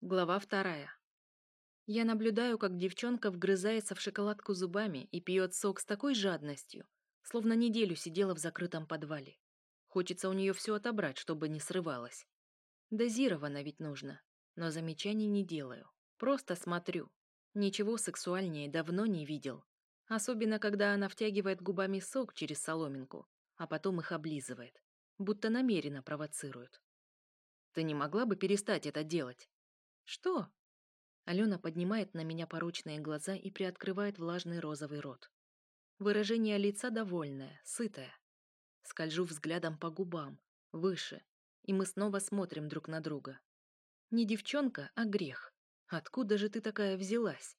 Глава вторая. Я наблюдаю, как девчонка вгрызается в шоколадку зубами и пьет сок с такой жадностью, словно неделю сидела в закрытом подвале. Хочется у нее все отобрать, чтобы не срывалась. Дозированно ведь нужно, но замечаний не делаю. Просто смотрю. Ничего сексуальнее давно не видел. Особенно, когда она втягивает губами сок через соломинку, а потом их облизывает. Будто намеренно провоцирует. Ты не могла бы перестать это делать? «Что?» Алена поднимает на меня порочные глаза и приоткрывает влажный розовый рот. Выражение лица довольное, сытое. Скольжу взглядом по губам, выше, и мы снова смотрим друг на друга. Не девчонка, а грех. Откуда же ты такая взялась?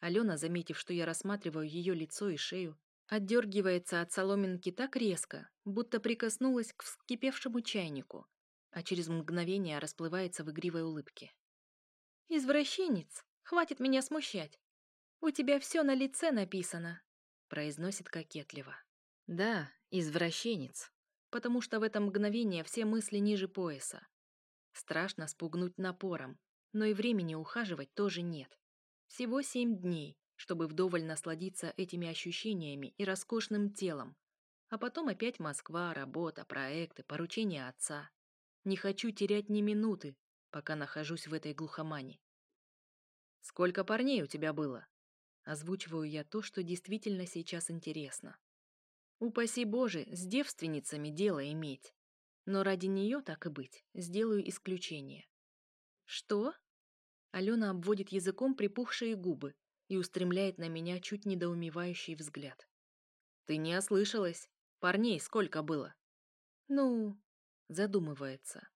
Алена, заметив, что я рассматриваю ее лицо и шею, отдергивается от соломинки так резко, будто прикоснулась к вскипевшему чайнику, а через мгновение расплывается в игривой улыбке. «Извращенец, хватит меня смущать. У тебя все на лице написано», — произносит кокетливо. «Да, извращенец, потому что в это мгновение все мысли ниже пояса. Страшно спугнуть напором, но и времени ухаживать тоже нет. Всего семь дней, чтобы вдоволь насладиться этими ощущениями и роскошным телом. А потом опять Москва, работа, проекты, поручения отца. Не хочу терять ни минуты, пока нахожусь в этой глухомане. «Сколько парней у тебя было?» Озвучиваю я то, что действительно сейчас интересно. Упаси Боже, с девственницами дело иметь. Но ради нее, так и быть, сделаю исключение. «Что?» Алена обводит языком припухшие губы и устремляет на меня чуть недоумевающий взгляд. «Ты не ослышалась. Парней сколько было?» «Ну...» Задумывается.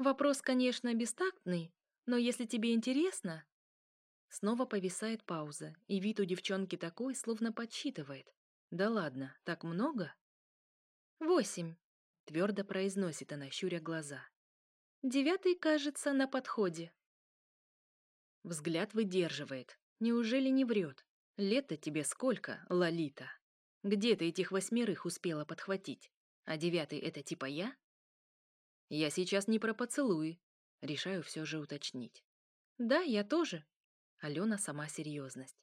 Вопрос, конечно, бестактный, но если тебе интересно... Снова повисает пауза, и вид у девчонки такой, словно подсчитывает. Да ладно, так много? Восемь, твердо произносит она, щуря глаза. Девятый, кажется, на подходе. Взгляд выдерживает. Неужели не врет? Лет-то тебе сколько, Лолита? Где ты этих восьмерых успела подхватить? А девятый — это типа я? Я сейчас не про поцелуй. Решаю все же уточнить. Да, я тоже. Алена сама серьезность.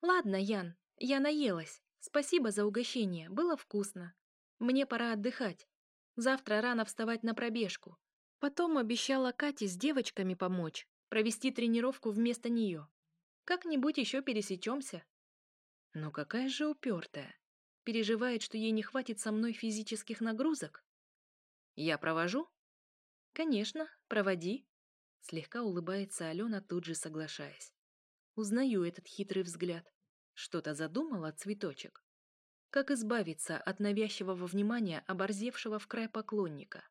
Ладно, Ян, я наелась. Спасибо за угощение, было вкусно. Мне пора отдыхать. Завтра рано вставать на пробежку. Потом обещала Кате с девочками помочь, провести тренировку вместо нее. Как-нибудь еще пересечемся. Но какая же упертая. Переживает, что ей не хватит со мной физических нагрузок? «Я провожу?» «Конечно, проводи», — слегка улыбается Алена, тут же соглашаясь. Узнаю этот хитрый взгляд. Что-то задумала цветочек? Как избавиться от навязчивого внимания оборзевшего в край поклонника?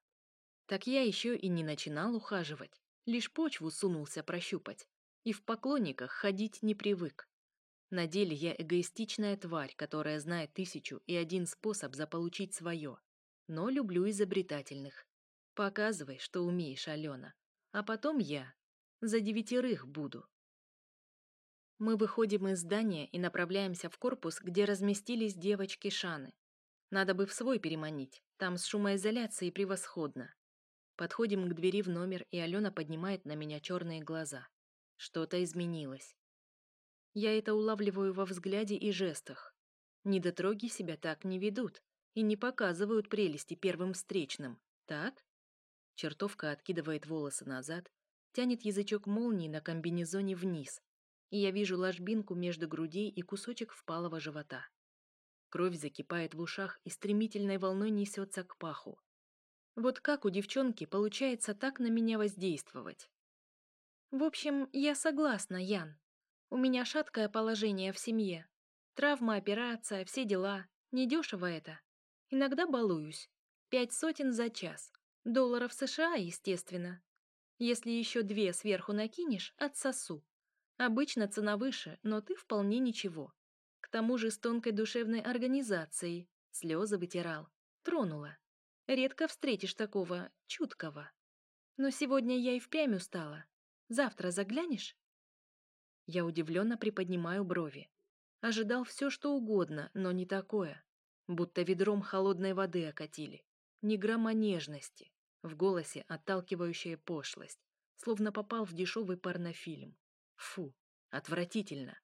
Так я еще и не начинал ухаживать, лишь почву сунулся прощупать, и в поклонниках ходить не привык. На деле я эгоистичная тварь, которая знает тысячу и один способ заполучить свое но люблю изобретательных. Показывай, что умеешь, Алена. А потом я. За девятерых буду. Мы выходим из здания и направляемся в корпус, где разместились девочки Шаны. Надо бы в свой переманить, там с шумоизоляцией превосходно. Подходим к двери в номер, и Алена поднимает на меня черные глаза. Что-то изменилось. Я это улавливаю во взгляде и жестах. Недотроги себя так не ведут и не показывают прелести первым встречным, так? Чертовка откидывает волосы назад, тянет язычок молнии на комбинезоне вниз, и я вижу ложбинку между грудей и кусочек впалого живота. Кровь закипает в ушах и стремительной волной несется к паху. Вот как у девчонки получается так на меня воздействовать? В общем, я согласна, Ян. У меня шаткое положение в семье. Травма, операция, все дела. Недешево это. Иногда балуюсь. Пять сотен за час. Долларов США, естественно. Если еще две сверху накинешь, отсосу. Обычно цена выше, но ты вполне ничего. К тому же с тонкой душевной организацией. Слезы вытирал. Тронула. Редко встретишь такого чуткого. Но сегодня я и впрямь устала. Завтра заглянешь? Я удивленно приподнимаю брови. Ожидал все, что угодно, но не такое будто ведром холодной воды окатили. Ни грамма нежности, в голосе отталкивающая пошлость. словно попал в дешевый порнофильм. Фу, отвратительно.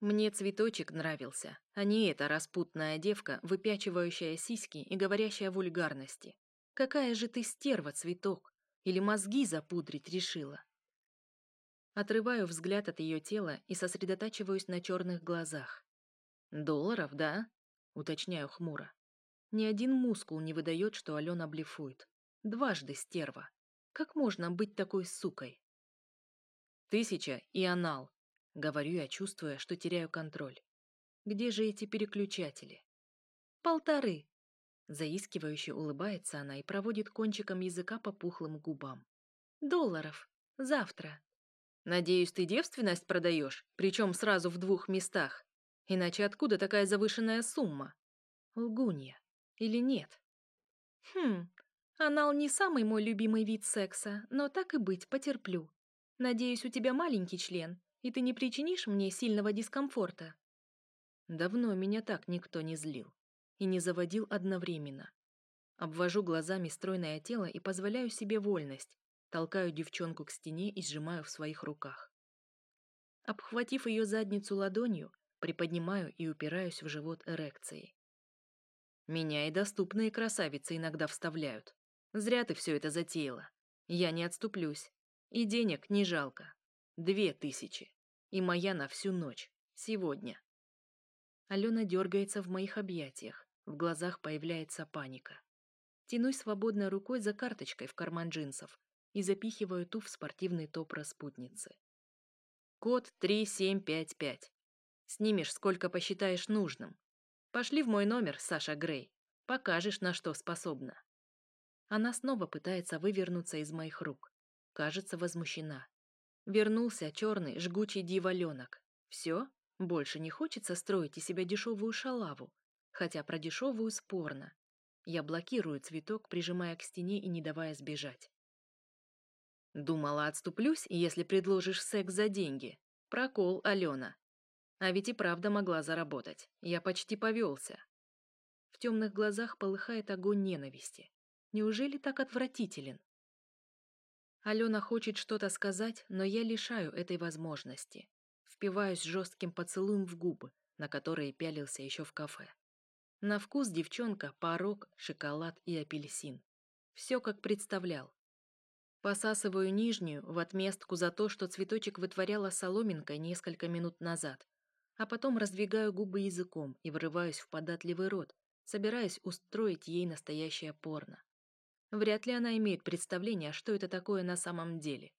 Мне цветочек нравился, а не эта распутная девка, выпячивающая сиськи и говорящая вульгарности. Какая же ты стерва, цветок! Или мозги запудрить решила? Отрываю взгляд от ее тела и сосредотачиваюсь на черных глазах. «Долларов, да?» — уточняю хмуро. Ни один мускул не выдает, что Алена блефует. Дважды стерва. Как можно быть такой сукой? Тысяча и анал. Говорю я, чувствуя, что теряю контроль. Где же эти переключатели? Полторы. Заискивающе улыбается она и проводит кончиком языка по пухлым губам. Долларов. Завтра. Надеюсь, ты девственность продаешь, причем сразу в двух местах. Иначе откуда такая завышенная сумма? Лгунья. Или нет? Хм, анал не самый мой любимый вид секса, но так и быть, потерплю. Надеюсь, у тебя маленький член, и ты не причинишь мне сильного дискомфорта. Давно меня так никто не злил и не заводил одновременно. Обвожу глазами стройное тело и позволяю себе вольность, толкаю девчонку к стене и сжимаю в своих руках. Обхватив ее задницу ладонью, приподнимаю и упираюсь в живот эрекцией. Меня и доступные красавицы иногда вставляют. Зря ты все это затеяла. Я не отступлюсь. И денег не жалко. Две тысячи. И моя на всю ночь. Сегодня. Алена дергается в моих объятиях. В глазах появляется паника. Тянусь свободной рукой за карточкой в карман джинсов и запихиваю ту в спортивный топ распутницы. Код 3755. Снимешь, сколько посчитаешь нужным. Пошли в мой номер, Саша Грей. Покажешь, на что способна. Она снова пытается вывернуться из моих рук. Кажется, возмущена. Вернулся черный, жгучий диваленок. Все? Больше не хочется строить из себя дешевую шалаву. Хотя про дешевую спорно. Я блокирую цветок, прижимая к стене и не давая сбежать. Думала, отступлюсь, если предложишь секс за деньги. Прокол, Алена. А ведь и правда могла заработать. Я почти повелся. В темных глазах полыхает огонь ненависти. Неужели так отвратителен? Алена хочет что-то сказать, но я лишаю этой возможности. Впиваюсь жестким поцелуем в губы, на которые пялился еще в кафе. На вкус девчонка, порог, шоколад и апельсин. Все как представлял. Посасываю нижнюю в отместку за то, что цветочек вытворяла соломинкой несколько минут назад, а потом раздвигаю губы языком и врываюсь в податливый рот, собираясь устроить ей настоящее порно. Вряд ли она имеет представление, что это такое на самом деле.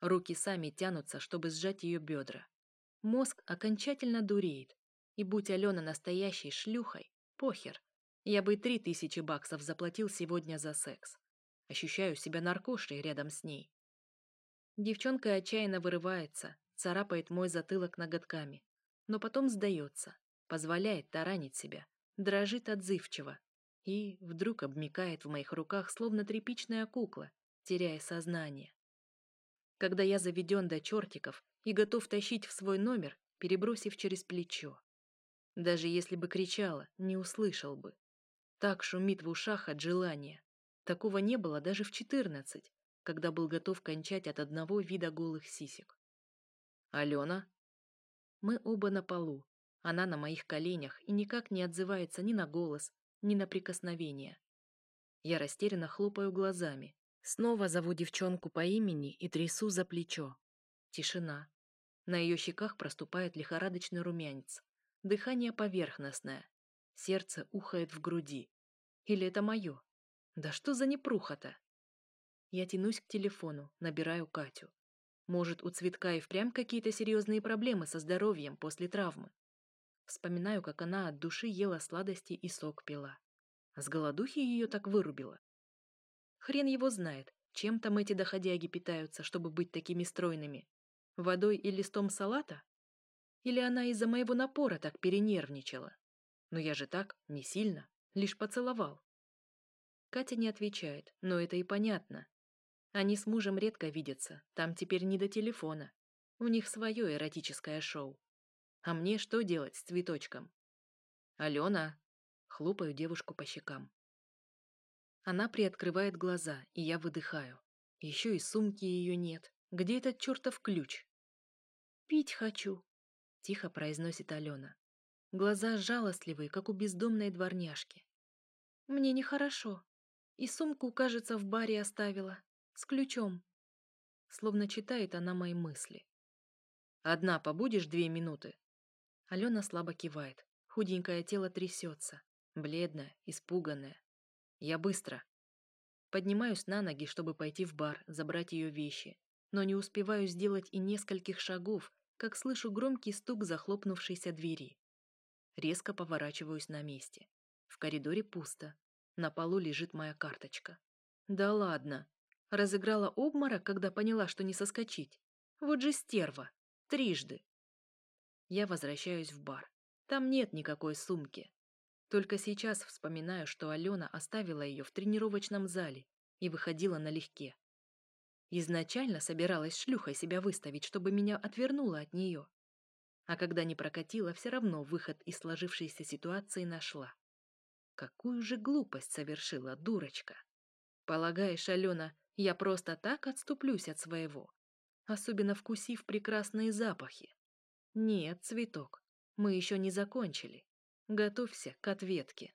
Руки сами тянутся, чтобы сжать ее бедра. Мозг окончательно дуреет. И будь Алена настоящей шлюхой, похер. Я бы три тысячи баксов заплатил сегодня за секс. Ощущаю себя наркошей рядом с ней. Девчонка отчаянно вырывается, царапает мой затылок ноготками, но потом сдается, позволяет таранить себя, дрожит отзывчиво, и вдруг обмикает в моих руках, словно тряпичная кукла, теряя сознание. Когда я заведен до чертиков и готов тащить в свой номер, перебросив через плечо. Даже если бы кричала, не услышал бы. Так шумит в ушах от желания. Такого не было даже в четырнадцать, когда был готов кончать от одного вида голых сисек. «Алена?» Мы оба на полу. Она на моих коленях и никак не отзывается ни на голос, ни на прикосновение. Я растерянно хлопаю глазами. Снова зову девчонку по имени и трясу за плечо. Тишина. На ее щеках проступает лихорадочный румянец. Дыхание поверхностное. Сердце ухает в груди. Или это мое? Да что за непруха-то? Я тянусь к телефону, набираю Катю. Может, у Цветка и впрямь какие-то серьезные проблемы со здоровьем после травмы. Вспоминаю, как она от души ела сладости и сок пила. С голодухи ее так вырубила. Хрен его знает, чем там эти доходяги питаются, чтобы быть такими стройными. Водой и листом салата? Или она из-за моего напора так перенервничала? Но я же так, не сильно, лишь поцеловал. Катя не отвечает, но это и понятно. Они с мужем редко видятся, там теперь не до телефона. У них свое эротическое шоу. А мне что делать с цветочком? Алена, хлопаю девушку по щекам. Она приоткрывает глаза, и я выдыхаю. Еще и сумки ее нет. Где этот чертов ключ? «Пить хочу», — тихо произносит Алена. Глаза жалостливые, как у бездомной дворняжки. «Мне нехорошо. И сумку, кажется, в баре оставила. С ключом». Словно читает она мои мысли. «Одна побудешь две минуты?» Алена слабо кивает. Худенькое тело трясется. Бледная, испуганная. Я быстро. Поднимаюсь на ноги, чтобы пойти в бар, забрать ее вещи. Но не успеваю сделать и нескольких шагов, как слышу громкий стук захлопнувшейся двери. Резко поворачиваюсь на месте. В коридоре пусто. На полу лежит моя карточка. Да ладно. Разыграла обморок, когда поняла, что не соскочить. Вот же стерва. Трижды. Я возвращаюсь в бар. Там нет никакой сумки. Только сейчас вспоминаю, что Алена оставила ее в тренировочном зале и выходила налегке. Изначально собиралась шлюхой себя выставить, чтобы меня отвернула от нее. А когда не прокатила, все равно выход из сложившейся ситуации нашла. Какую же глупость совершила дурочка. Полагаешь, Алена, я просто так отступлюсь от своего, особенно вкусив прекрасные запахи? Нет, цветок, мы еще не закончили. Готовься к ответке.